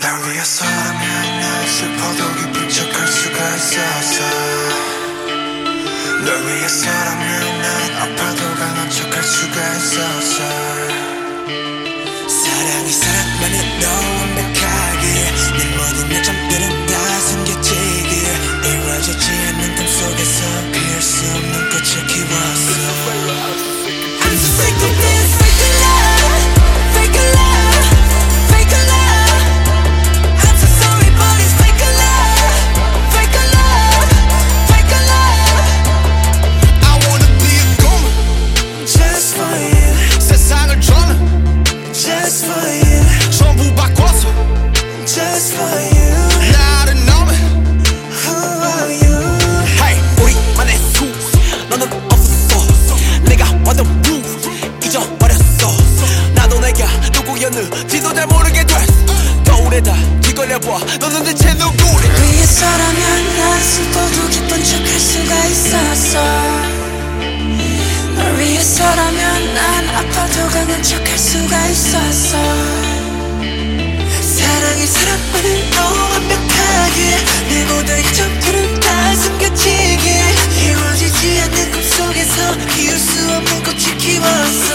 날 위해서라면 날 슬퍼도 기쁜 척할 수가 있었어 널 위해서라면 돌려봐. 너는 대체 누구래 위에서라면 난 슬퍼도 기쁜 척 할 수가 있었어. 널 위해서라면 난 아파도 강한 척 할 수가 있었어. 사랑이 사랑만을 너무 완벽하게 내 모든 이점들은 다 숨겨지게 이루어지지 않는 꿈속에서 이을 수 없는 꽃이 키웠어.